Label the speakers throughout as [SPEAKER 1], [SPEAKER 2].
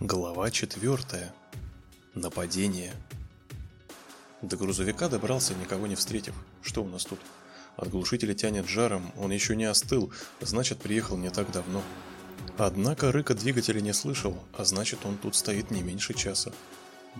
[SPEAKER 1] Глава четвертая. Нападение. До грузовика добрался, никого не встретив. Что у нас тут? От глушителя тянет жаром, он еще не остыл, значит, приехал не так давно. Однако рыка двигателя не слышал, а значит, он тут стоит не меньше часа.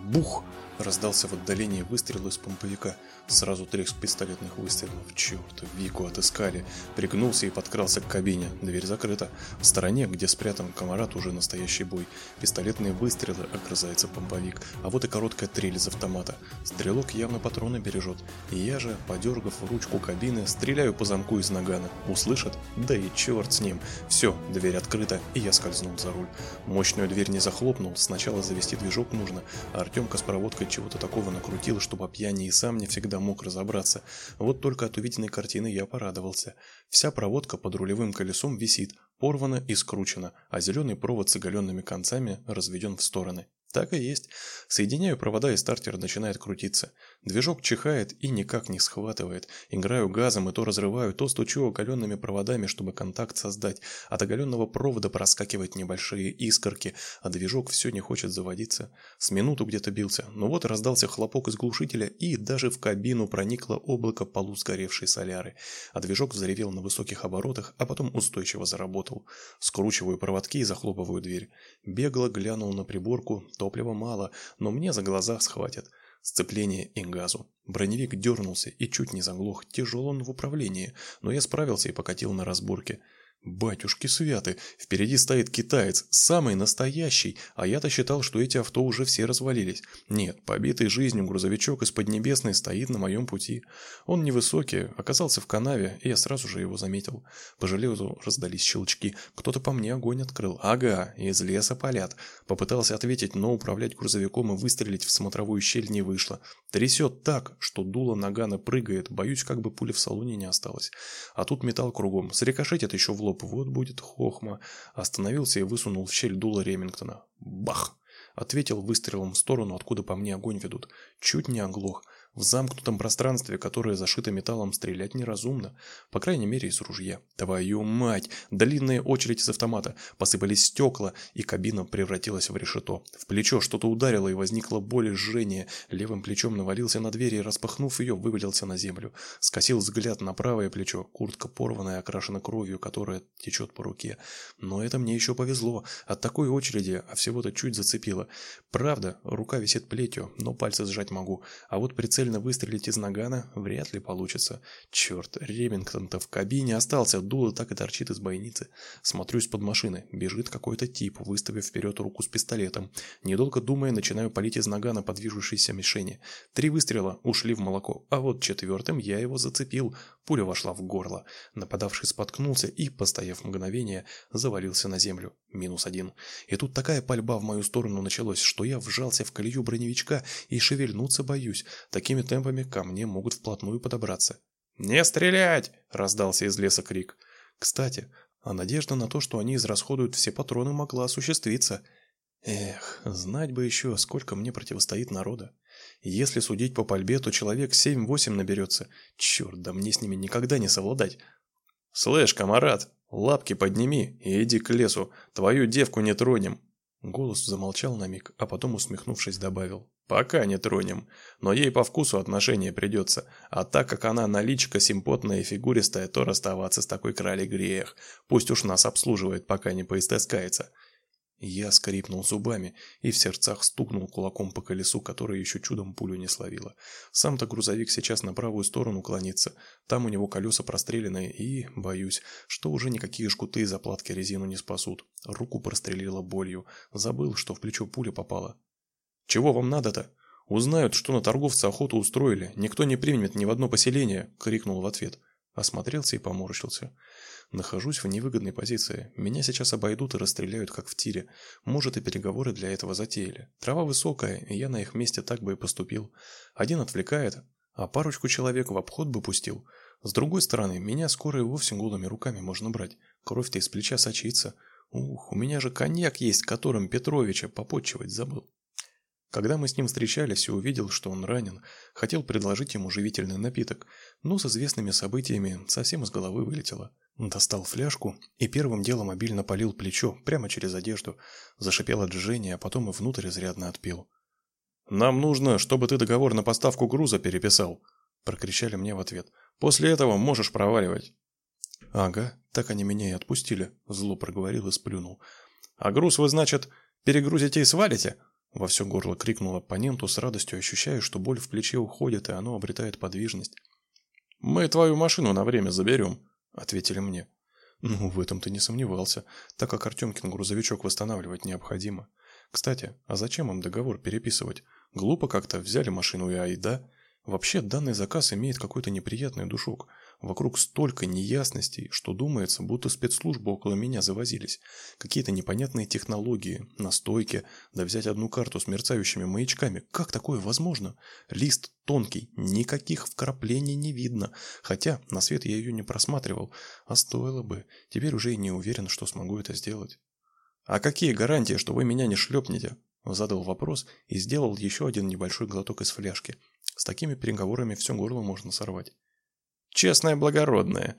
[SPEAKER 1] Бух! Раздался в отдалении выстрел из помповика. Сразу треск пистолетных выстрелов. Черт, Вику отыскали. Пригнулся и подкрался к кабине. Дверь закрыта. В стороне, где спрятан комарат, уже настоящий бой. Пистолетные выстрелы, огрызается помповик. А вот и короткая трель из автомата. Стрелок явно патроны бережет. И я же, подергав ручку кабины, стреляю по замку из нагана. Услышат? Да и черт с ним. Все, дверь открыта, и я скользнул за руль. Мощную дверь не захлопнул. Сначала завести движок нужно. А Артемка с проводкой чего-то такого накрутил, чтобы пьяни и сам не всегда мог разобраться. Вот только от увиденной картины я порадовался. Вся проводка под рулевым колесом висит, порвана и скручена, а зеленый провод с оголенными концами разведен в стороны. Так и есть. Соединяю провода, и стартер начинает крутиться. Движок чихает и никак не схватывает. Играю газом и то разрываю, то стучу оголенными проводами, чтобы контакт создать. От оголенного провода проскакивают небольшие искорки, а движок все не хочет заводиться. С минуту где-то бился, но вот раздался хлопок из глушителя, и даже в кабину проникло облако полусгоревшей соляры. А движок взревел на высоких оборотах, а потом устойчиво заработал. Скручиваю проводки и захлопываю дверь. Бегло глянул на приборку, Топлива мало, но мне за глаза схватят. Сцепление и газу. Броневик дернулся и чуть не заглох. Тяжел он в управлении, но я справился и покатил на разборке. Батюшки святы, впереди стоит китаец, самый настоящий, а я-то считал, что эти авто уже все развалились. Нет, побитый жизнью грузовичок из Поднебесной стоит на моем пути. Он невысокий, оказался в канаве, и я сразу же его заметил. По железу раздались щелчки, кто-то по мне огонь открыл. Ага, из леса палят. Попытался ответить, но управлять грузовиком и выстрелить в смотровую щель не вышло. Трясет так, что дуло нагана прыгает, боюсь, как бы пули в салоне не осталось. А тут металл кругом, срикошетит еще в лоб лоб, вот будет хохма. Остановился и высунул в щель дуло Ремингтона. Бах! Ответил выстрелом в сторону, откуда по мне огонь ведут. Чуть не оглох. В замкнутом пространстве, которое зашито металлом, стрелять неразумно. По крайней мере, из ружья. Твою мать! Длинная очередь из автомата. Посыпались стекла, и кабина превратилась в решето. В плечо что-то ударило, и возникла боль и жжение. Левым плечом навалился на дверь и, распахнув ее, вывалился на землю. Скосил взгляд на правое плечо. Куртка порванная, окрашена кровью, которая течет по руке. Но это мне еще повезло. От такой очереди, а всего-то чуть зацепило. Правда, рука висит плетью, но пальцы сжать могу. А вот прицель прицельно выстрелить из нагана вряд ли получится. Черт, Ремингтон-то в кабине остался, дуло так и торчит из бойницы. Смотрюсь под машины, бежит какой-то тип, выставив вперед руку с пистолетом. Недолго думая, начинаю палить из нагана по движущейся мишени. Три выстрела ушли в молоко, а вот четвертым я его зацепил. Пуля вошла в горло. Нападавший споткнулся и, постояв мгновение, завалился на землю. Минус один. И тут такая пальба в мою сторону началась, что я вжался в колею броневичка и шевельнуться боюсь. Такими темпами ко мне могут вплотную подобраться. «Не стрелять!» – раздался из леса крик. Кстати, а надежда на то, что они израсходуют все патроны, могла осуществиться. Эх, знать бы еще, сколько мне противостоит народа. Если судить по пальбе, то человек семь-восемь наберется. Черт, да мне с ними никогда не совладать. «Слышь, комарат, лапки подними и иди к лесу. Твою девку не тронем». Голос замолчал на миг, а потом, усмехнувшись, добавил. «Пока не тронем, но ей по вкусу отношения придется, а так как она наличка симпотная и фигуристая, то расставаться с такой крали грех. Пусть уж нас обслуживает, пока не поистескается. Я скрипнул зубами и в сердцах стукнул кулаком по колесу, которое еще чудом пулю не словило. Сам-то грузовик сейчас на правую сторону клонится. Там у него колеса простреленные и, боюсь, что уже никакие жгуты и заплатки резину не спасут. Руку прострелило болью. Забыл, что в плечо пуля попала. «Чего вам надо-то?» «Узнают, что на торговца охоту устроили. Никто не примет ни в одно поселение!» — крикнул в ответ. Осмотрелся и поморщился. Нахожусь в невыгодной позиции. Меня сейчас обойдут и расстреляют, как в тире. Может, и переговоры для этого затеяли. Трава высокая, и я на их месте так бы и поступил. Один отвлекает, а парочку человек в обход бы пустил. С другой стороны, меня скоро и вовсе голыми руками можно брать. Кровь-то из плеча сочится. Ух, у меня же коньяк есть, которым Петровича попотчевать забыл. Когда мы с ним встречались и увидел, что он ранен, хотел предложить ему живительный напиток, но с известными событиями совсем из головы вылетело. Достал фляжку и первым делом обильно полил плечо прямо через одежду, зашипел от жжения, а потом и внутрь изрядно отпил. «Нам нужно, чтобы ты договор на поставку груза переписал», – прокричали мне в ответ. «После этого можешь проваливать». «Ага, так они меня и отпустили», – зло проговорил и сплюнул. «А груз вы, значит, перегрузите и свалите?» Во все горло крикнул оппоненту с радостью, ощущая, что боль в плече уходит, и оно обретает подвижность. «Мы твою машину на время заберем», — ответили мне. Ну, в этом ты не сомневался, так как Артемкин грузовичок восстанавливать необходимо. Кстати, а зачем им договор переписывать? Глупо как-то, взяли машину и айда. Вообще, данный заказ имеет какой-то неприятный душок. Вокруг столько неясностей, что думается, будто спецслужбы около меня завозились. Какие-то непонятные технологии, настойки, да взять одну карту с мерцающими маячками. Как такое возможно? Лист тонкий, никаких вкраплений не видно. Хотя на свет я ее не просматривал. А стоило бы. Теперь уже и не уверен, что смогу это сделать. «А какие гарантии, что вы меня не шлепнете?» Задал вопрос и сделал еще один небольшой глоток из фляжки. С такими переговорами все горло можно сорвать. Честное благородное!»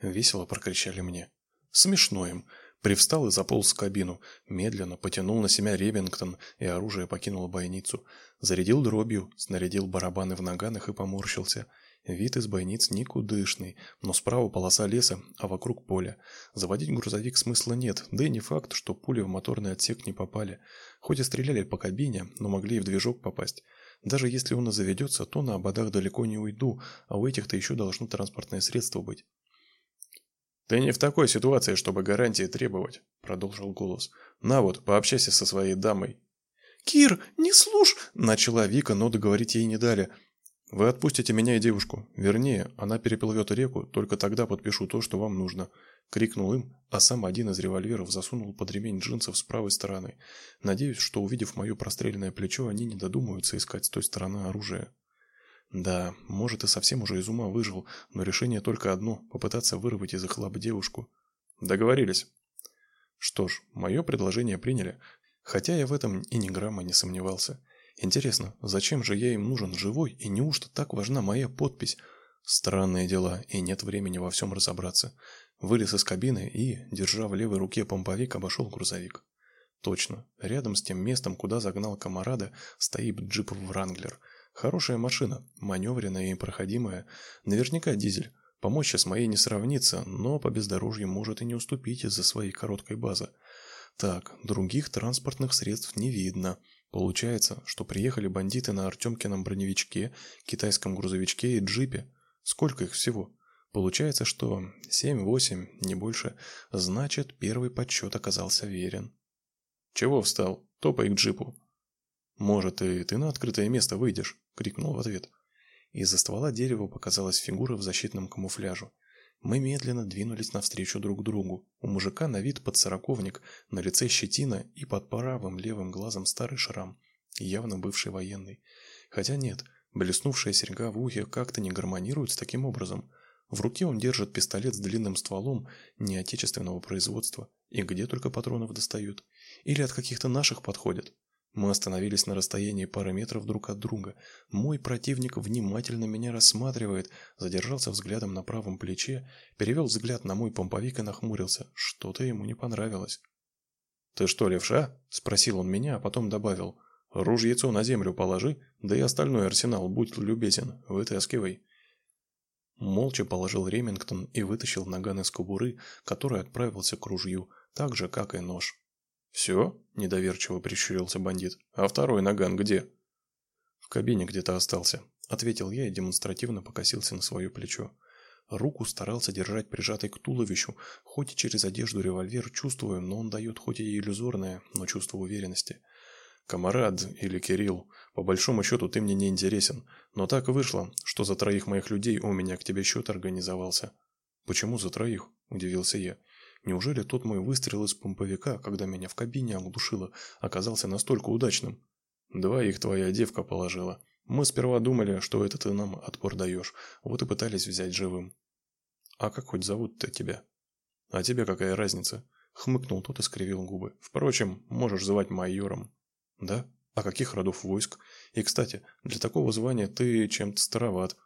[SPEAKER 1] Весело прокричали мне. Смешно им. Привстал и заполз в кабину. Медленно потянул на себя Ребингтон, и оружие покинуло бойницу. Зарядил дробью, снарядил барабаны в наганах и поморщился. Вид из бойниц никудышный, но справа полоса леса, а вокруг поле. Заводить грузовик смысла нет, да и не факт, что пули в моторный отсек не попали. Хоть и стреляли по кабине, но могли и в движок попасть. Даже если он и заведется, то на ободах далеко не уйду, а у этих-то еще должно транспортное средство быть. «Ты не в такой ситуации, чтобы гарантии требовать», — продолжил голос. «На вот, пообщайся со своей дамой».
[SPEAKER 2] «Кир, не слушь!»
[SPEAKER 1] — начала Вика, но договорить ей не дали. «Вы отпустите меня и девушку. Вернее, она переплывет реку, только тогда подпишу то, что вам нужно. Крикнул им, а сам один из револьверов засунул под ремень джинсов с правой стороны. Надеюсь, что увидев мое простреленное плечо, они не додумаются искать с той стороны оружие. Да, может и совсем уже из ума выжил, но решение только одно – попытаться вырвать из их девушку. Договорились. Что ж, мое предложение приняли, хотя я в этом и ни грамма не сомневался. Интересно, зачем же я им нужен живой, и неужто так важна моя подпись? Странные дела, и нет времени во всем разобраться. Вылез из кабины и, держа в левой руке помповик, обошел грузовик. Точно, рядом с тем местом, куда загнал комарада, стоит джип Вранглер. Хорошая машина, маневренная и проходимая. Наверняка дизель. По мощи с моей не сравнится, но по бездорожью может и не уступить из-за своей короткой базы. Так, других транспортных средств не видно. Получается, что приехали бандиты на Артемкином броневичке, китайском грузовичке и джипе. Сколько их всего? Получается, что 7-8, не больше. Значит, первый подсчет оказался верен. «Чего встал? Топай к джипу». «Может, и ты на открытое место выйдешь?» — крикнул в ответ. Из-за ствола дерева показалась фигура в защитном камуфляже. Мы медленно двинулись навстречу друг другу. У мужика на вид подсороковник, на лице щетина и под правым левым глазом старый шрам, явно бывший военный. Хотя нет, блеснувшая серьга в ухе как-то не гармонирует с таким образом. В руке он держит пистолет с длинным стволом неотечественного производства. И где только патронов достают. Или от каких-то наших подходят. Мы остановились на расстоянии пары метров друг от друга. Мой противник внимательно меня рассматривает, задержался взглядом на правом плече, перевел взгляд на мой помповик и нахмурился. Что-то ему не понравилось. «Ты что, левша?» – спросил он меня, а потом добавил. «Ружьецо на землю положи, да и остальной арсенал, будь любезен, вытаскивай». Молча положил Ремингтон и вытащил наган из кобуры, который отправился к ружью, так же, как и нож. «Все?» – недоверчиво прищурился бандит. «А второй наган где?» «В кабине где-то остался», – ответил я и демонстративно покосился на свое плечо. Руку старался держать прижатой к туловищу, хоть и через одежду револьвер чувствую, но он дает хоть и иллюзорное, но чувство уверенности. «Камарад или Кирилл, по большому счету ты мне не интересен, но так вышло, что за троих моих людей у меня к тебе счет организовался». «Почему за троих?» – удивился я. «Неужели тот мой выстрел из помповика, когда меня в кабине оглушило, оказался настолько удачным?» «Двоих твоя девка положила. Мы сперва думали, что это ты нам отпор даешь, вот и пытались взять живым». «А как хоть зовут-то тебя?» «А тебе какая разница?» – хмыкнул тот и скривил губы. «Впрочем, можешь звать майором». «Да? А каких родов войск? И, кстати, для такого звания ты чем-то староват.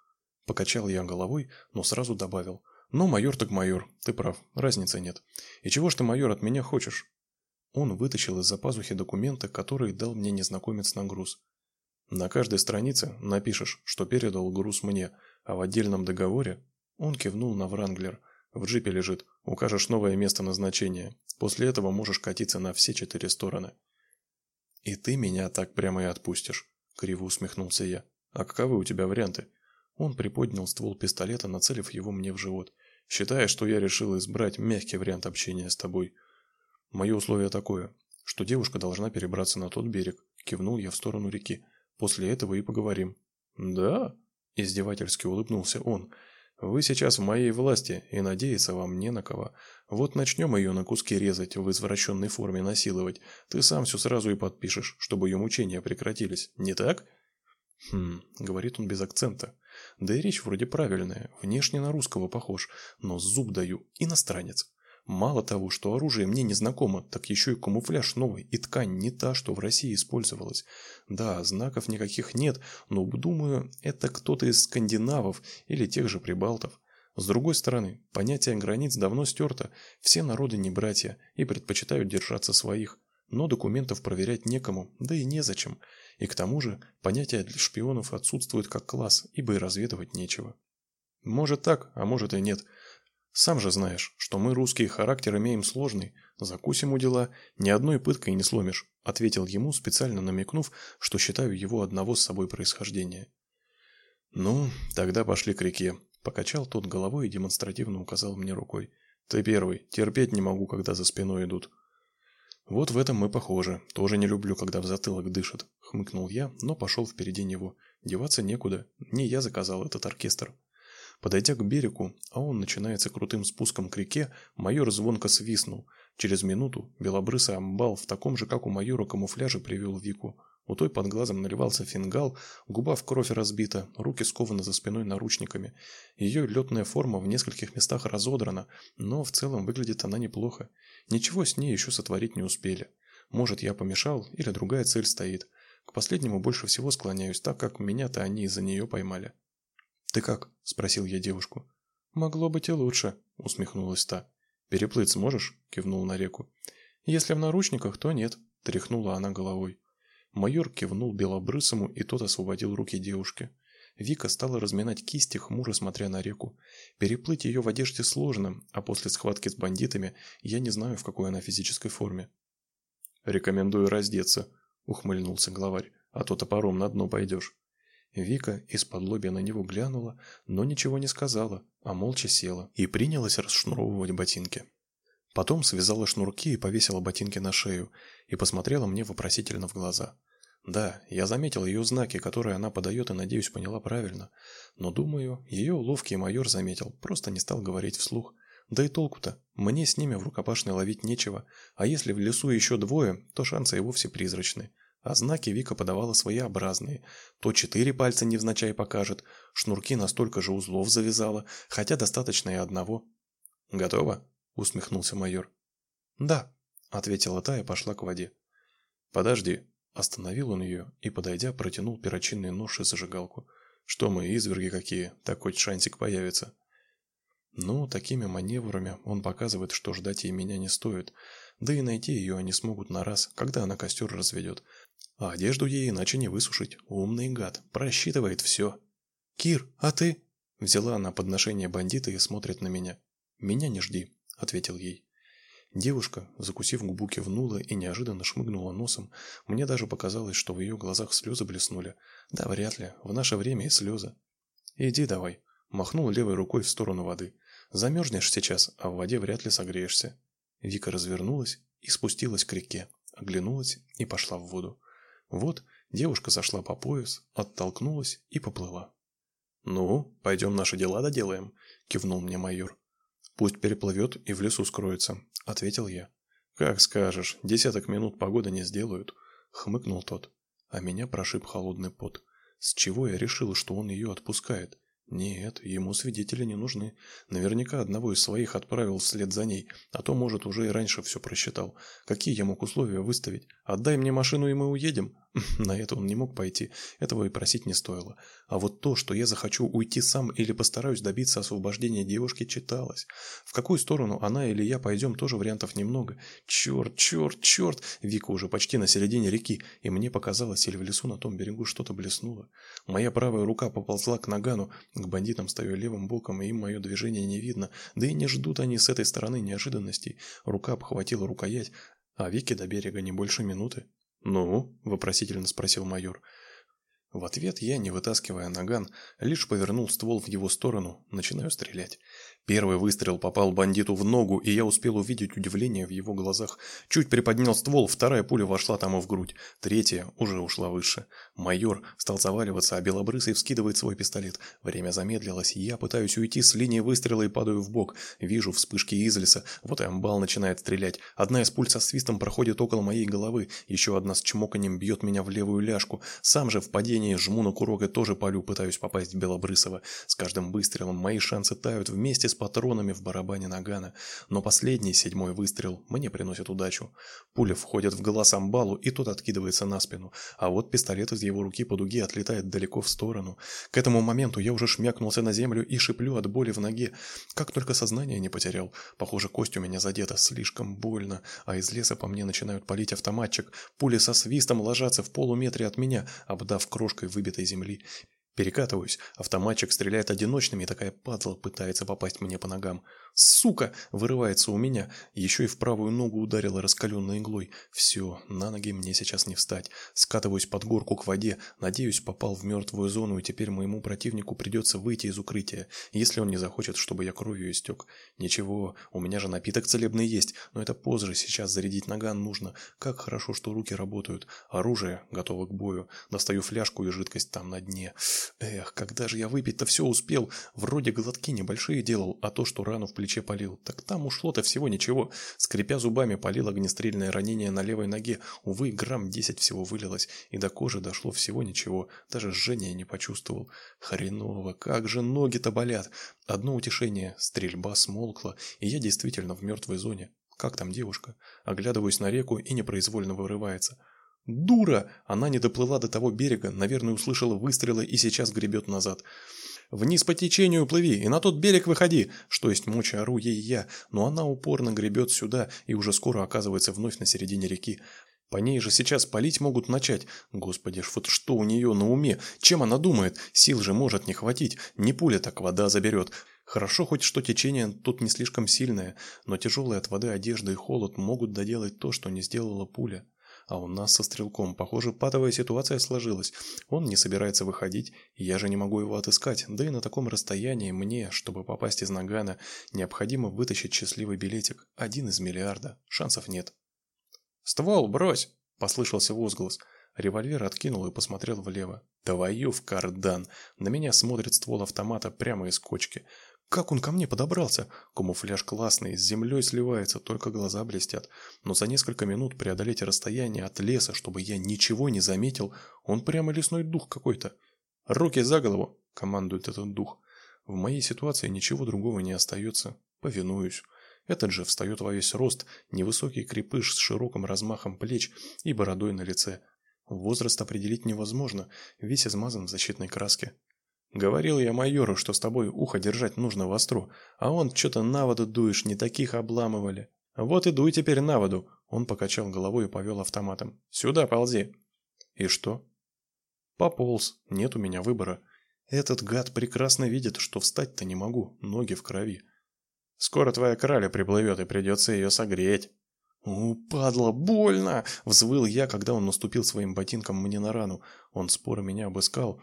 [SPEAKER 1] Покачал я головой, но сразу добавил. Ну, майор так майор, ты прав, разницы нет. И чего ж ты, майор, от меня хочешь? Он вытащил из-за пазухи документы, которые дал мне незнакомец на груз. На каждой странице напишешь, что передал груз мне, а в отдельном договоре он кивнул на Вранглер. В джипе лежит. Укажешь новое место назначения. После этого можешь катиться на все четыре стороны. И ты меня так прямо и отпустишь, криво усмехнулся я. А каковы у тебя варианты? Он приподнял ствол пистолета, нацелив его мне в живот. Считая, что я решил избрать мягкий вариант общения с тобой. Мое условие такое, что девушка должна перебраться на тот берег. Кивнул я в сторону реки. После этого и поговорим. Да? Издевательски улыбнулся он. Вы сейчас в моей власти, и надеяться вам не на кого. Вот начнем ее на куски резать, в извращенной форме насиловать. Ты сам все сразу и подпишешь, чтобы ее мучения прекратились. Не так? Хм, говорит он без акцента. Да и речь вроде правильная, внешне на русского похож, но зуб даю, иностранец. Мало того, что оружие мне не знакомо, так еще и камуфляж новый, и ткань не та, что в России использовалась. Да, знаков никаких нет, но, думаю, это кто-то из скандинавов или тех же прибалтов. С другой стороны, понятие границ давно стерто, все народы не братья и предпочитают держаться своих. Но документов проверять некому, да и незачем. И к тому же, понятие для шпионов отсутствует как класс, ибо и разведывать нечего. Может так, а может и нет – сам же знаешь, что мы, русские, характер имеем сложный. Закусим у дела, ни одной пыткой не сломишь», — ответил ему, специально намекнув, что считаю его одного с собой происхождения. «Ну, тогда пошли к реке», — покачал тот головой и демонстративно указал мне рукой. «Ты первый, терпеть не могу, когда за спиной идут». «Вот в этом мы похожи. Тоже не люблю, когда в затылок дышат», — хмыкнул я, но пошел впереди него. Деваться некуда. Не я заказал этот оркестр. Подойдя к берегу, а он начинается крутым спуском к реке, майор звонко свистнул. Через минуту белобрысый амбал в таком же, как у майора, камуфляже привел Вику. У той под глазом наливался фингал, губа в кровь разбита, руки скованы за спиной наручниками. Ее летная форма в нескольких местах разодрана, но в целом выглядит она неплохо. Ничего с ней еще сотворить не успели. Может, я помешал, или другая цель стоит. К последнему больше всего склоняюсь, так как меня-то они из-за нее поймали. «Ты как?» – спросил я девушку. «Могло быть и лучше», – усмехнулась та. «Переплыть сможешь?» – кивнул на реку. «Если в наручниках, то нет», – тряхнула она головой. Майор кивнул белобрысому, и тот освободил руки девушки. Вика стала разминать кисти, хмуро смотря на реку. Переплыть ее в одежде сложно, а после схватки с бандитами я не знаю, в какой она физической форме. «Рекомендую раздеться», — ухмыльнулся главарь, — «а то топором на дно пойдешь». Вика из-под лобья на него глянула, но ничего не сказала, а молча села и принялась расшнуровывать ботинки. Потом связала шнурки и повесила ботинки на шею и посмотрела мне вопросительно в глаза. Да, я заметил ее знаки, которые она подает и, надеюсь, поняла правильно. Но, думаю, ее ловкий майор заметил, просто не стал говорить вслух. Да и толку-то, мне с ними в рукопашной ловить нечего, а если в лесу еще двое, то шансы и вовсе призрачны. А знаки Вика подавала своеобразные. То четыре пальца невзначай покажет, шнурки на столько же узлов завязала, хотя достаточно и одного. «Готово?» – усмехнулся майор. «Да», – ответила та и пошла к воде. «Подожди», – остановил он ее и, подойдя, протянул перочинный нож и зажигалку. «Что мы, изверги какие, так хоть шансик появится». Ну, такими маневрами он показывает, что ждать ей меня не стоит, да и найти ее они смогут на раз, когда она костер разведет, а одежду ей иначе не высушить. Умный гад. Просчитывает все. «Кир, а ты?» Взяла она подношение бандита и смотрит на меня. «Меня не жди», — ответил ей. Девушка, закусив губу, кивнула и неожиданно шмыгнула носом. Мне даже показалось, что в ее глазах слезы блеснули. Да, вряд ли. В наше время и слезы. «Иди давай», — махнул левой рукой в сторону воды. «Замерзнешь сейчас, а в воде вряд ли согреешься». Вика развернулась и спустилась к реке, оглянулась и пошла в воду. Вот девушка зашла по пояс, оттолкнулась и поплыла. «Ну, пойдем наши дела доделаем», – кивнул мне майор. «Пусть переплывет и в лесу скроется», – ответил я. «Как скажешь, десяток минут погоды не сделают», – хмыкнул тот. А меня прошиб холодный пот. С чего я решил, что он ее отпускает? Нет, ему свидетели не нужны. Наверняка одного из своих отправил вслед за ней, а то, может, уже и раньше все просчитал. Какие я мог условия выставить? Отдай мне машину, и мы уедем. На это он не мог пойти, этого и просить не стоило. А вот то, что я захочу уйти сам или постараюсь добиться освобождения девушки, читалось. В какую сторону она или я пойдем, тоже вариантов немного. Черт, черт, черт! Вика уже почти на середине реки, и мне показалось, или в лесу на том берегу что-то блеснуло. Моя правая рука поползла к нагану, к бандитам стою левым боком, и им мое движение не видно, да и не ждут они с этой стороны неожиданностей. Рука обхватила рукоять, а Вики до берега не больше минуты. «Ну?» – вопросительно спросил майор. В ответ я, не вытаскивая наган, лишь повернул ствол в его сторону, начинаю стрелять. Первый выстрел попал бандиту в ногу, и я успел увидеть удивление в его глазах. Чуть приподнял ствол, вторая пуля вошла тому в грудь, третья уже ушла выше. Майор стал заваливаться, а белобрысый вскидывает свой пистолет. Время замедлилось, я пытаюсь уйти с линии выстрела и падаю в бок. Вижу вспышки из леса, вот и амбал начинает стрелять. Одна из пуль со свистом проходит около моей головы, еще одна с чмоканием бьет меня в левую ляжку. Сам же в падении жму на курок и тоже палю, пытаюсь попасть в белобрысого. С каждым выстрелом мои шансы тают вместе с патронами в барабане нагана, но последний, седьмой выстрел, мне приносит удачу. Пуля входит в глаз амбалу, и тот откидывается на спину, а вот пистолет из его руки по дуге отлетает далеко в сторону. К этому моменту я уже шмякнулся на землю и шиплю от боли в ноге. Как только сознание не потерял. Похоже, кость у меня задета, слишком больно, а из леса по мне начинают палить автоматчик. Пули со свистом ложатся в полуметре от меня, обдав крошкой выбитой земли. Перекатываюсь, автоматчик стреляет одиночными, и такая падла пытается попасть мне по ногам. «Сука!» – вырывается у меня. Еще и в правую ногу ударила раскаленной иглой. Все, на ноги мне сейчас не встать. Скатываюсь под горку к воде. Надеюсь, попал в мертвую зону, и теперь моему противнику придется выйти из укрытия, если он не захочет, чтобы я кровью истек. Ничего, у меня же напиток целебный есть, но это позже, сейчас зарядить наган нужно. Как хорошо, что руки работают. Оружие готово к бою. Достаю фляжку и жидкость там на дне. Эх, когда же я выпить-то все успел? Вроде глотки небольшие делал, а то, что рану в плече полил. Так там ушло-то всего ничего. Скрипя зубами, полил огнестрельное ранение на левой ноге. Увы, грамм десять всего вылилось, и до кожи дошло всего ничего. Даже жжения не почувствовал. Хреново, как же ноги-то болят. Одно утешение, стрельба смолкла, и я действительно в мертвой зоне. Как там девушка? Оглядываюсь на реку и непроизвольно вырывается. Дура! Она не доплыла до того берега, наверное, услышала выстрелы и сейчас гребет назад. «Вниз по течению плыви и на тот берег выходи!» Что есть мочи ору ей я, но она упорно гребет сюда и уже скоро оказывается вновь на середине реки. По ней же сейчас палить могут начать. Господи, вот что у нее на уме? Чем она думает? Сил же может не хватить. Не пуля так вода заберет. Хорошо хоть что течение тут не слишком сильное, но тяжелые от воды одежда и холод могут доделать то, что не сделала пуля. А у нас со стрелком, похоже, патовая ситуация сложилась. Он не собирается выходить, и я же не могу его отыскать. Да и на таком расстоянии мне, чтобы попасть из Нагана, необходимо вытащить счастливый билетик. Один из миллиарда. Шансов нет. «Ствол, брось!» – послышался возглас. Револьвер откинул и посмотрел влево. «Твою в кардан!» На меня смотрит ствол автомата прямо из кочки. Как он ко мне подобрался? Камуфляж классный, с землей сливается, только глаза блестят. Но за несколько минут преодолеть расстояние от леса, чтобы я ничего не заметил, он прямо лесной дух какой-то. «Руки за голову!» – командует этот дух. В моей ситуации ничего другого не остается. Повинуюсь. Этот же встает во весь рост, невысокий крепыш с широким размахом плеч и бородой на лице. Возраст определить невозможно, весь измазан в защитной краске. Говорил я майору, что с тобой ухо держать нужно востро, а он что-то на воду дуешь, не таких обламывали. Вот и дуй теперь на воду. Он покачал головой и повел автоматом. Сюда ползи. И что? Пополз. Нет у меня выбора. Этот гад прекрасно видит, что встать-то не могу, ноги в крови. Скоро твоя краля приплывет, и придется ее согреть. «У, падла, больно!» — взвыл я, когда он наступил своим ботинком мне на рану. Он споро меня обыскал,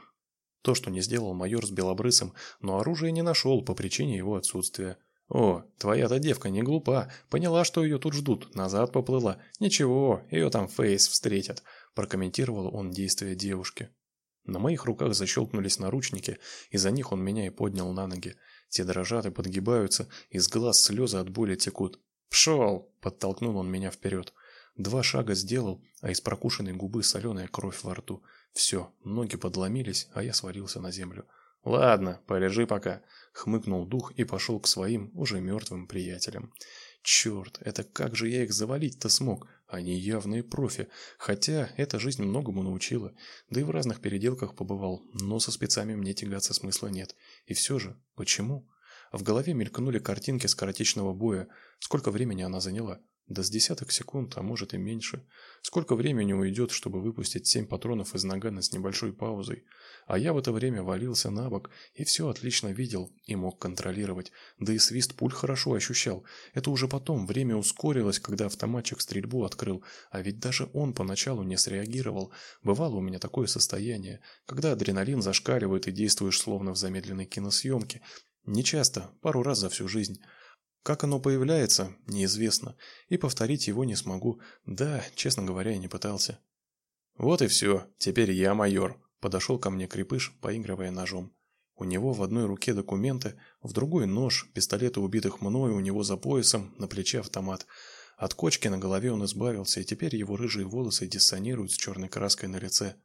[SPEAKER 1] то, что не сделал майор с Белобрысом, но оружие не нашел по причине его отсутствия. «О, твоя-то девка не глупа, поняла, что ее тут ждут, назад поплыла. Ничего, ее там Фейс встретят», – прокомментировал он действия девушки. На моих руках защелкнулись наручники, и за них он меня и поднял на ноги. Те дрожат и подгибаются, из глаз слезы от боли текут. «Пшел!» – подтолкнул он меня вперед. Два шага сделал, а из прокушенной губы соленая кровь во рту – все, ноги подломились, а я свалился на землю. «Ладно, полежи пока», — хмыкнул дух и пошел к своим, уже мертвым приятелям. «Черт, это как же я их завалить-то смог? Они явные профи, хотя эта жизнь многому научила, да и в разных переделках побывал, но со спецами мне тягаться смысла нет. И все же, почему? В голове мелькнули картинки скоротечного боя. Сколько времени она заняла? Да с десяток секунд, а может и меньше. Сколько времени уйдет, чтобы выпустить семь патронов из нагана с небольшой паузой? А я в это время валился на бок и все отлично видел и мог контролировать. Да и свист пуль хорошо ощущал. Это уже потом время ускорилось, когда автоматчик стрельбу открыл. А ведь даже он поначалу не среагировал. Бывало у меня такое состояние, когда адреналин зашкаливает и действуешь словно в замедленной киносъемке. Не часто, пару раз за всю жизнь. Как оно появляется, неизвестно, и повторить его не смогу. Да, честно говоря, я не пытался. Вот и все, теперь я майор, подошел ко мне крепыш, поигрывая ножом. У него в одной руке документы, в другой нож, пистолеты убитых мною у него за поясом, на плече автомат. От кочки на голове он избавился, и теперь его рыжие волосы диссонируют с черной краской на лице.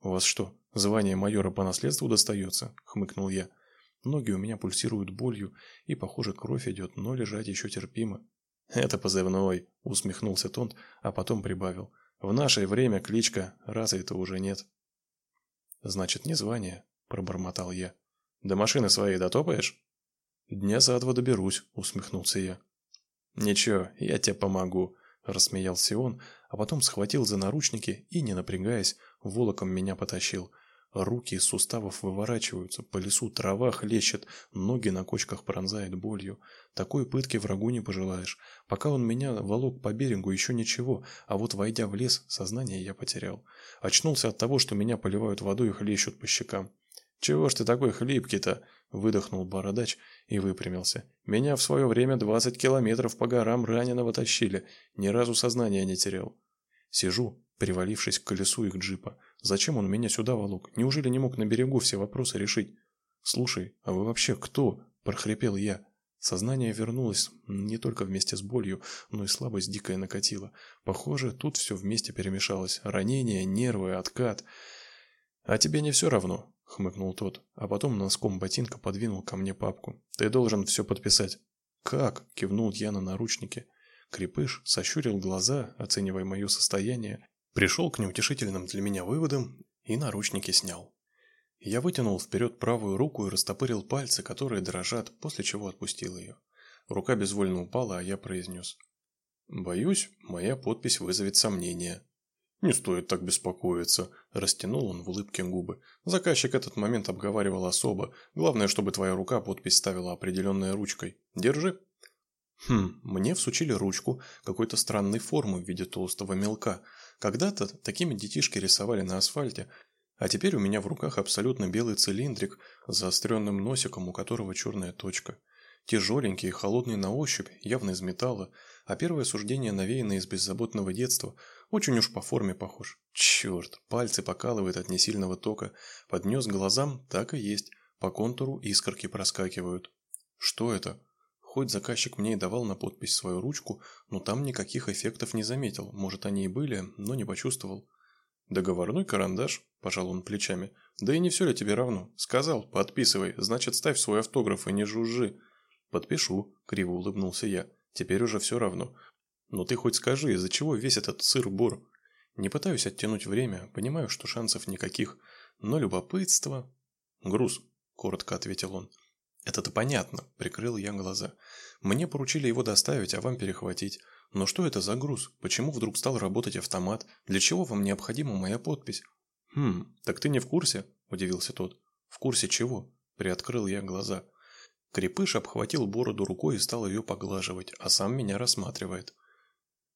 [SPEAKER 1] «У вас что, звание майора по наследству достается?» — хмыкнул я. Ноги у меня пульсируют болью, и, похоже, кровь идет, но лежать еще терпимо. «Это позывной», — усмехнулся Тонт, а потом прибавил. «В наше время кличка, раз это уже нет». «Значит, не звание», — пробормотал я. «До машины своей дотопаешь?» «Дня за два доберусь», — усмехнулся я. «Ничего, я тебе помогу», — рассмеялся он, а потом схватил за наручники и, не напрягаясь, волоком меня потащил — Руки из суставов выворачиваются, по лесу трава хлещет, ноги на кочках пронзает болью. Такой пытки врагу не пожелаешь. Пока он меня волок по берегу, еще ничего, а вот войдя в лес, сознание я потерял. Очнулся от того, что меня поливают водой и хлещут по щекам. «Чего ж ты такой хлипкий-то?» – выдохнул бородач и выпрямился. «Меня в свое время двадцать километров по горам раненого тащили, ни разу сознания не терял». Сижу, привалившись к колесу их джипа. Зачем он меня сюда волок? Неужели не мог на берегу все вопросы решить? «Слушай, а вы вообще кто?» – прохрипел я. Сознание вернулось не только вместе с болью, но и слабость дикая накатила. Похоже, тут все вместе перемешалось. Ранение, нервы, откат. «А тебе не все равно?» – хмыкнул тот, а потом носком ботинка подвинул ко мне папку. «Ты должен все подписать». «Как?» – кивнул я на наручники. Крепыш сощурил глаза, оценивая мое состояние, пришел к неутешительным для меня выводам и наручники снял. Я вытянул вперед правую руку и растопырил пальцы, которые дрожат, после чего отпустил ее. Рука безвольно упала, а я произнес. «Боюсь, моя подпись вызовет сомнения». «Не стоит так беспокоиться», – растянул он в улыбке губы. «Заказчик этот момент обговаривал особо. Главное, чтобы твоя рука подпись ставила определенной ручкой. Держи». Хм, мне всучили ручку какой-то странной формы в виде толстого мелка. Когда-то такими детишки рисовали на асфальте, а теперь у меня в руках абсолютно белый цилиндрик с заостренным носиком, у которого черная точка. Тяжеленький и холодный на ощупь, явно из металла, а первое суждение навеяно из беззаботного детства, очень уж по форме похож. Черт, пальцы покалывает от несильного тока, поднес глазам, так и есть, по контуру искорки проскакивают. Что это? Хоть заказчик мне и давал на подпись свою ручку, но там никаких эффектов не заметил. Может, они и были, но не почувствовал. «Договорной карандаш», – пожал он плечами. «Да и не все ли тебе равно? Сказал, подписывай, значит, ставь свой автограф и не жужжи». «Подпишу», – криво улыбнулся я. «Теперь уже все равно. Но ты хоть скажи, из-за чего весь этот сыр-бор?» Не пытаюсь оттянуть время, понимаю, что шансов никаких, но любопытство... «Груз», – коротко ответил он. «Это-то понятно», – прикрыл я глаза. «Мне поручили его доставить, а вам перехватить. Но что это за груз? Почему вдруг стал работать автомат? Для чего вам необходима моя подпись?» «Хм, так ты не в курсе?» – удивился тот. «В курсе чего?» – приоткрыл я глаза. Крепыш обхватил бороду рукой и стал ее поглаживать, а сам меня рассматривает.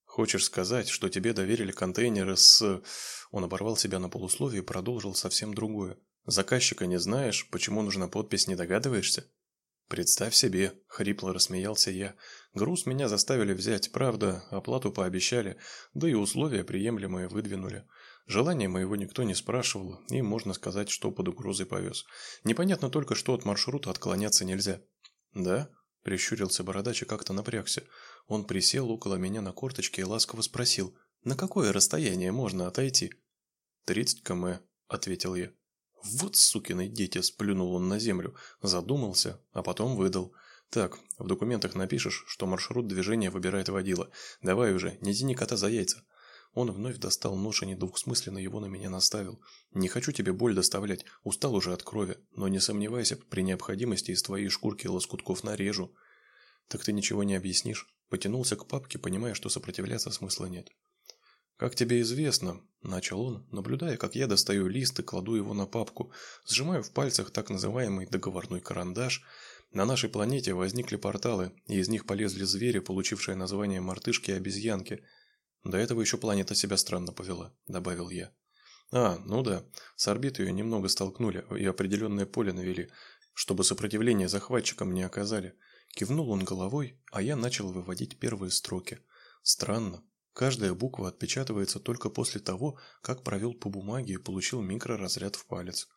[SPEAKER 1] «Хочешь сказать, что тебе доверили контейнеры с...» Он оборвал себя на полусловие и продолжил совсем другое. «Заказчика не знаешь, почему нужна подпись, не догадываешься?» «Представь себе», — хрипло рассмеялся я. «Груз меня заставили взять, правда, оплату пообещали, да и условия приемлемые выдвинули. Желания моего никто не спрашивал, и можно сказать, что под угрозой повез. Непонятно только, что от маршрута отклоняться нельзя». «Да?» — прищурился бородач и как-то напрягся. Он присел около меня на корточке и ласково спросил, «На какое расстояние можно отойти?» «Тридцать км», — ответил я. «Вот сукины дети!» – сплюнул он на землю, задумался, а потом выдал. Так, в документах напишешь, что маршрут движения выбирает водила. Давай уже, не тяни кота за яйца. Он вновь достал нож и недвусмысленно его на меня наставил. Не хочу тебе боль доставлять, устал уже от крови, но не сомневайся, при необходимости из твоей шкурки лоскутков нарежу. Так ты ничего не объяснишь? Потянулся к папке, понимая, что сопротивляться смысла нет. «Как тебе известно», – начал он, наблюдая, как я достаю лист и кладу его на папку, сжимаю в пальцах так называемый договорной карандаш. На нашей планете возникли порталы, и из них полезли звери, получившие название мартышки и обезьянки. До этого еще планета себя странно повела, добавил я. А, ну да, с орбиты ее немного столкнули и определенное поле навели, чтобы сопротивление захватчикам не оказали. Кивнул он головой, а я начал выводить первые строки. Странно, Каждая буква отпечатывается только после того, как провел по бумаге и получил микроразряд в палец.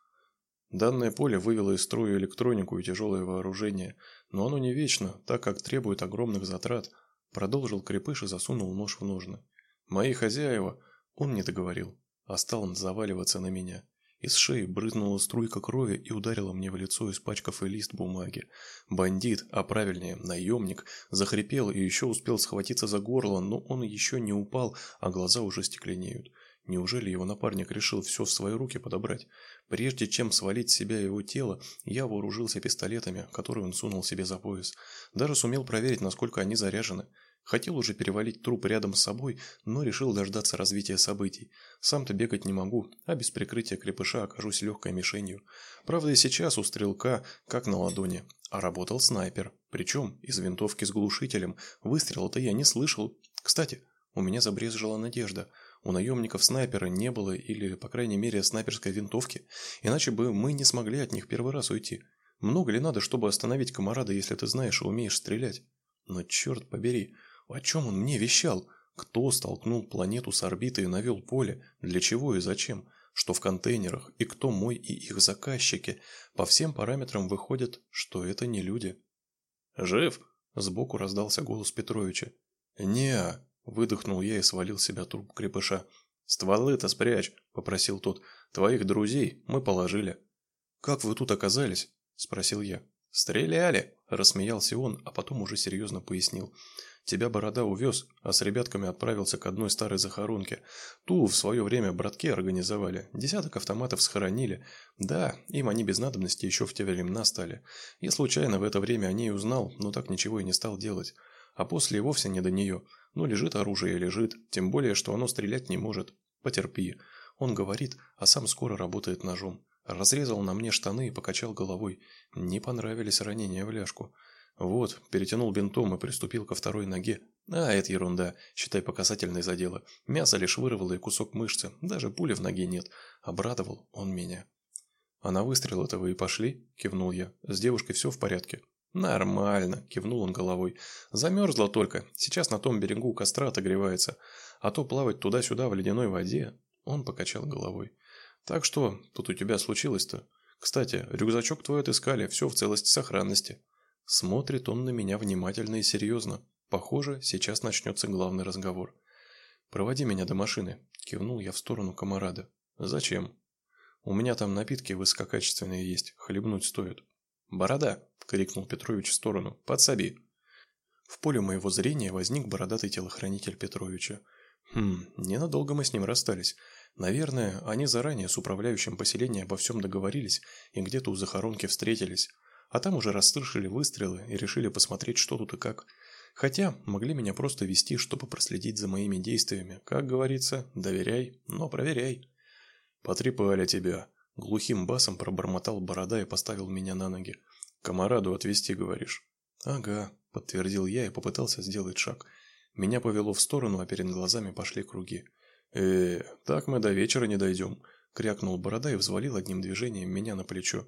[SPEAKER 1] Данное поле вывело из строя электронику и тяжелое вооружение, но оно не вечно, так как требует огромных затрат, продолжил крепыш и засунул нож в ножны. Мои хозяева, он не договорил, а стал заваливаться на меня. Из шеи брызнула струйка крови и ударила мне в лицо, испачкав и лист бумаги. Бандит, а правильнее, наемник, захрипел и еще успел схватиться за горло, но он еще не упал, а глаза уже стекленеют. Неужели его напарник решил все в свои руки подобрать? Прежде чем свалить с себя его тело, я вооружился пистолетами, которые он сунул себе за пояс. Даже сумел проверить, насколько они заряжены. Хотел уже перевалить труп рядом с собой, но решил дождаться развития событий. Сам-то бегать не могу, а без прикрытия крепыша окажусь легкой мишенью. Правда, и сейчас у стрелка как на ладони. А работал снайпер, причем из винтовки с глушителем. Выстрела-то я не слышал. Кстати, у меня забрезжила надежда. У наемников снайпера не было или, по крайней мере, снайперской винтовки, иначе бы мы не смогли от них первый раз уйти. Много ли надо, чтобы остановить комарада, если ты знаешь и умеешь стрелять? Но черт побери, о чем он мне вещал? Кто столкнул планету с орбиты и навел поле? Для чего и зачем? Что в контейнерах? И кто мой и их заказчики? По всем параметрам выходит, что это не люди. «Жив?» – сбоку раздался голос Петровича. не выдохнул я и свалил себя труп крепыша. «Стволы-то спрячь», – попросил тот. «Твоих друзей мы положили». «Как вы тут оказались?» – спросил я. «Стреляли!» – рассмеялся он, а потом уже серьезно пояснил. Тебя Борода увез, а с ребятками отправился к одной старой захоронке. Ту в свое время братки организовали, десяток автоматов схоронили. Да, им они без надобности еще в те времена стали. Я случайно в это время о ней узнал, но так ничего и не стал делать. А после и вовсе не до нее. Ну, лежит оружие и лежит, тем более, что оно стрелять не может. Потерпи. Он говорит, а сам скоро работает ножом. Разрезал на мне штаны и покачал головой. Не понравились ранения в ляжку. Вот, перетянул бинтом и приступил ко второй ноге. А, это ерунда, считай по касательной задела. Мясо лишь вырвало и кусок мышцы, даже пули в ноге нет. Обрадовал он меня. «А на выстрел-то вы и пошли?» – кивнул я. «С девушкой все в порядке?» «Нормально», – кивнул он головой. «Замерзла только. Сейчас на том берегу костра отогревается. А то плавать туда-сюда в ледяной воде...» Он покачал головой. «Так что тут у тебя случилось-то? Кстати, рюкзачок твой отыскали, все в целости сохранности». Смотрит он на меня внимательно и серьезно. Похоже, сейчас начнется главный разговор. «Проводи меня до машины», – кивнул я в сторону комарада. «Зачем?» «У меня там напитки высококачественные есть, хлебнуть стоит». «Борода!» – крикнул Петрович в сторону. «Подсоби!» В поле моего зрения возник бородатый телохранитель Петровича. Хм, ненадолго мы с ним расстались. Наверное, они заранее с управляющим поселения обо всем договорились и где-то у захоронки встретились. А там уже расслышали выстрелы и решили посмотреть, что тут и как. Хотя могли меня просто вести, чтобы проследить за моими действиями. Как говорится, доверяй, но проверяй. «Потрепали тебя», — глухим басом пробормотал борода и поставил меня на ноги. «Комараду отвезти, говоришь?» «Ага», — подтвердил я и попытался сделать шаг. Меня повело в сторону, а перед глазами пошли круги. э так мы до вечера не дойдем», — крякнул борода и взвалил одним движением меня на плечо.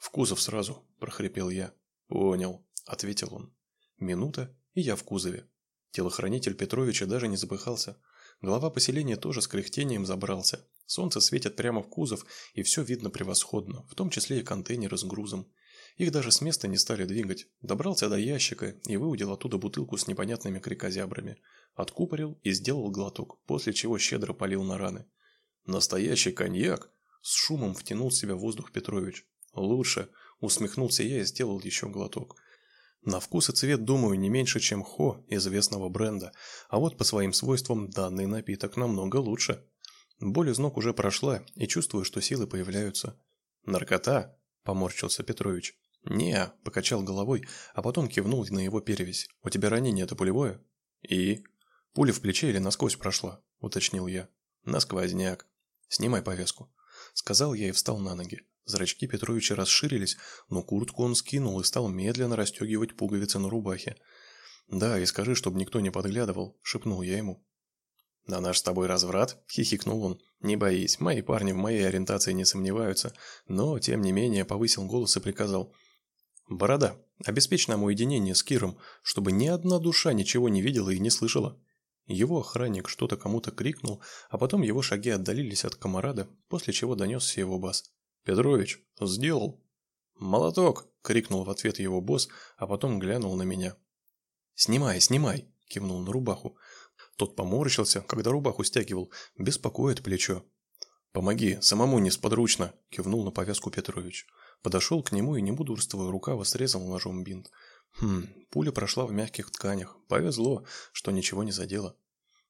[SPEAKER 1] «В кузов сразу», – прохрипел я. «Понял», – ответил он. Минута, и я в кузове. Телохранитель Петровича даже не запыхался. Глава поселения тоже с кряхтением забрался. Солнце светит прямо в кузов, и все видно превосходно, в том числе и контейнеры с грузом. Их даже с места не стали двигать. Добрался до ящика и выудил оттуда бутылку с непонятными крикозябрами. Откупорил и сделал глоток, после чего щедро полил на раны. «Настоящий коньяк!» С шумом втянул в себя воздух Петрович. «Лучше», – усмехнулся я и сделал еще глоток. На вкус и цвет, думаю, не меньше, чем Хо, известного бренда, а вот по своим свойствам данный напиток намного лучше. Боль из ног уже прошла, и чувствую, что силы появляются. «Наркота?» – поморщился Петрович. не покачал головой, а потом кивнул на его перевязь. «У тебя ранение это пулевое?» «И?» «Пуля в плече или насквозь прошла?» – уточнил я. «Насквозняк. Снимай повязку», – сказал я и встал на ноги. Зрачки Петровича расширились, но куртку он скинул и стал медленно расстегивать пуговицы на рубахе. «Да, и скажи, чтобы никто не подглядывал», – шепнул я ему. «На наш с тобой разврат?» – хихикнул он. «Не боись, мои парни в моей ориентации не сомневаются, но, тем не менее, повысил голос и приказал. Борода, обеспечь нам уединение с Киром, чтобы ни одна душа ничего не видела и не слышала». Его охранник что-то кому-то крикнул, а потом его шаги отдалились от комарада, после чего донесся его бас. «Петрович, сделал!» «Молоток!» – крикнул в ответ его босс, а потом глянул на меня. «Снимай, снимай!» – кивнул на рубаху. Тот поморщился, когда рубаху стягивал. Беспокоит плечо. «Помоги, самому несподручно!» – кивнул на повязку Петрович. Подошел к нему и, не мудрствуя, рукаво срезал ножом бинт. Хм, пуля прошла в мягких тканях. Повезло, что ничего не задело.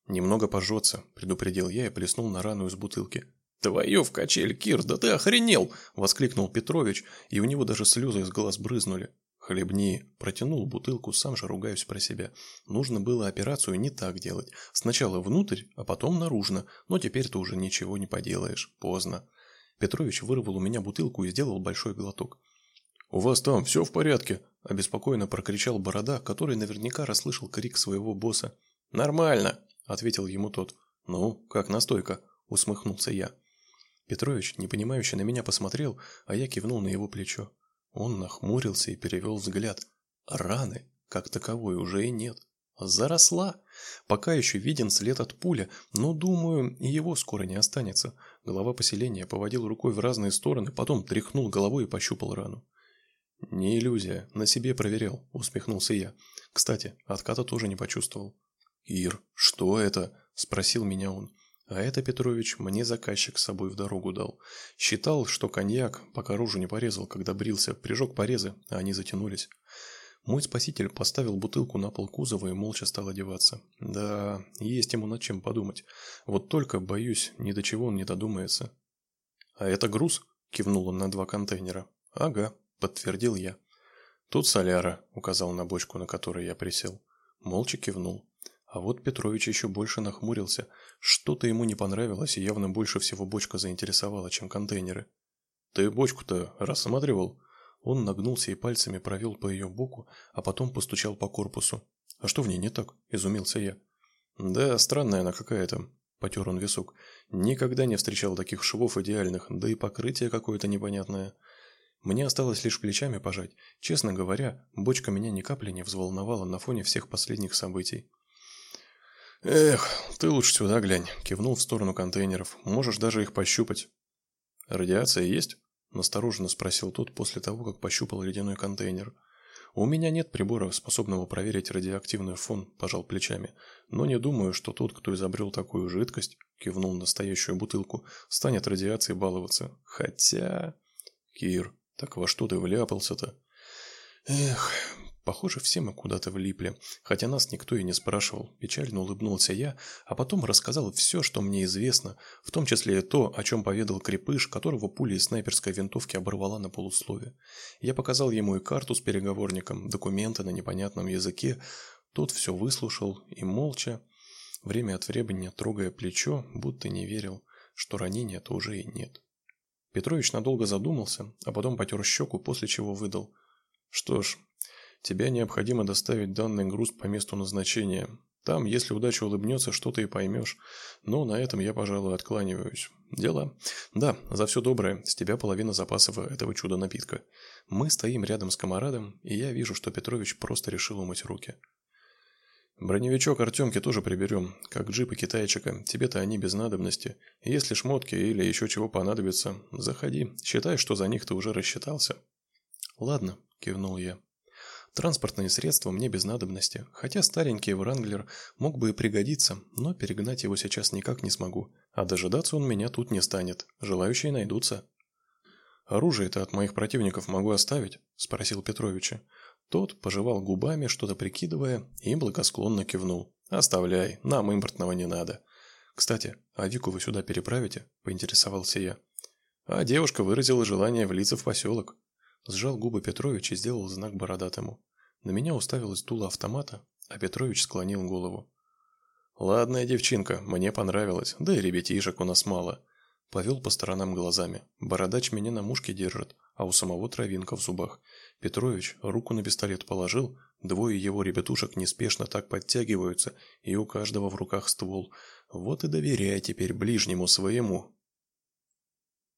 [SPEAKER 1] «Немного пожжется», – предупредил я и плеснул на рану из бутылки. «Твою в качель, Кир, да ты охренел!» – воскликнул Петрович, и у него даже слезы из глаз брызнули. «Хлебни!» – протянул бутылку, сам же ругаюсь про себя. Нужно было операцию не так делать. Сначала внутрь, а потом наружно, но теперь ты уже ничего не поделаешь. Поздно. Петрович вырвал у меня бутылку и сделал большой глоток. «У вас там все в порядке?» – обеспокоенно прокричал Борода, который наверняка расслышал крик своего босса. «Нормально!» – ответил ему тот. «Ну, как настойка?» – усмехнулся я. Петрович, непонимающе на меня посмотрел, а я кивнул на его плечо. Он нахмурился и перевел взгляд. Раны, как таковой, уже и нет. Заросла. Пока еще виден след от пуля, но, думаю, и его скоро не останется. Глава поселения поводил рукой в разные стороны, потом тряхнул головой и пощупал рану. «Не иллюзия, на себе проверял», – усмехнулся я. Кстати, отката тоже не почувствовал. «Ир, что это?» – спросил меня он. А это Петрович мне заказчик с собой в дорогу дал. Считал, что коньяк, пока рожу не порезал, когда брился, прижег порезы, а они затянулись. Мой спаситель поставил бутылку на пол кузова и молча стал одеваться. Да, есть ему над чем подумать. Вот только, боюсь, ни до чего он не додумается. «А это груз?» – кивнул он на два контейнера. «Ага», – подтвердил я. «Тут соляра», – указал на бочку, на которой я присел. Молча кивнул. А вот Петрович еще больше нахмурился. Что-то ему не понравилось, и явно больше всего бочка заинтересовала, чем контейнеры. «Ты бочку-то рассматривал?» Он нагнулся и пальцами провел по ее боку, а потом постучал по корпусу. «А что в ней не так?» – изумился я. «Да, странная она какая-то», – потер он висок. «Никогда не встречал таких швов идеальных, да и покрытие какое-то непонятное». Мне осталось лишь плечами пожать. Честно говоря, бочка меня ни капли не взволновала на фоне всех последних событий. «Эх, ты лучше сюда глянь», – кивнул в сторону контейнеров. «Можешь даже их пощупать». «Радиация есть?» – настороженно спросил тот после того, как пощупал ледяной контейнер. «У меня нет прибора, способного проверить радиоактивный фон», – пожал плечами. «Но не думаю, что тот, кто изобрел такую жидкость», – кивнул на настоящую бутылку, – «станет радиацией баловаться. Хотя...» «Кир, так во что ты вляпался-то?» «Эх, Похоже, все мы куда-то влипли, хотя нас никто и не спрашивал. Печально улыбнулся я, а потом рассказал все, что мне известно, в том числе и то, о чем поведал Крепыш, которого пуля из снайперской винтовки оборвала на полуслове. Я показал ему и карту с переговорником, документы на непонятном языке. Тот все выслушал и молча, время от времени трогая плечо, будто не верил, что ранения-то уже и нет. Петрович надолго задумался, а потом потер щеку, после чего выдал. «Что ж, Тебя необходимо доставить данный груз по месту назначения. Там, если удача улыбнется, что-то и поймешь. Но на этом я, пожалуй, откланиваюсь. Дела? Да, за все доброе. С тебя половина запасов этого чуда-напитка. Мы стоим рядом с комарадом, и я вижу, что Петрович просто решил умыть руки. Броневичок Артемки тоже приберем, как джип и китайчика. Тебе-то они без надобности. Если шмотки или еще чего понадобится, заходи. Считай, что за них ты уже рассчитался. Ладно, кивнул я. Транспортные средства мне без надобности, хотя старенький Вранглер мог бы и пригодиться, но перегнать его сейчас никак не смогу, а дожидаться он меня тут не станет, желающие найдутся. «Оружие-то от моих противников могу оставить?» – спросил Петровича. Тот пожевал губами, что-то прикидывая, и благосклонно кивнул. «Оставляй, нам импортного не надо». «Кстати, а Вику вы сюда переправите?» – поинтересовался я. А девушка выразила желание влиться в поселок. Сжал губы Петрович и сделал знак бородатому. На меня уставилась дуло автомата, а Петрович склонил голову. «Ладная девчинка, мне понравилось, да и ребятишек у нас мало». Повел по сторонам глазами. Бородач меня на мушке держит, а у самого травинка в зубах. Петрович руку на пистолет положил, двое его ребятушек неспешно так подтягиваются, и у каждого в руках ствол. Вот и доверяй теперь ближнему своему,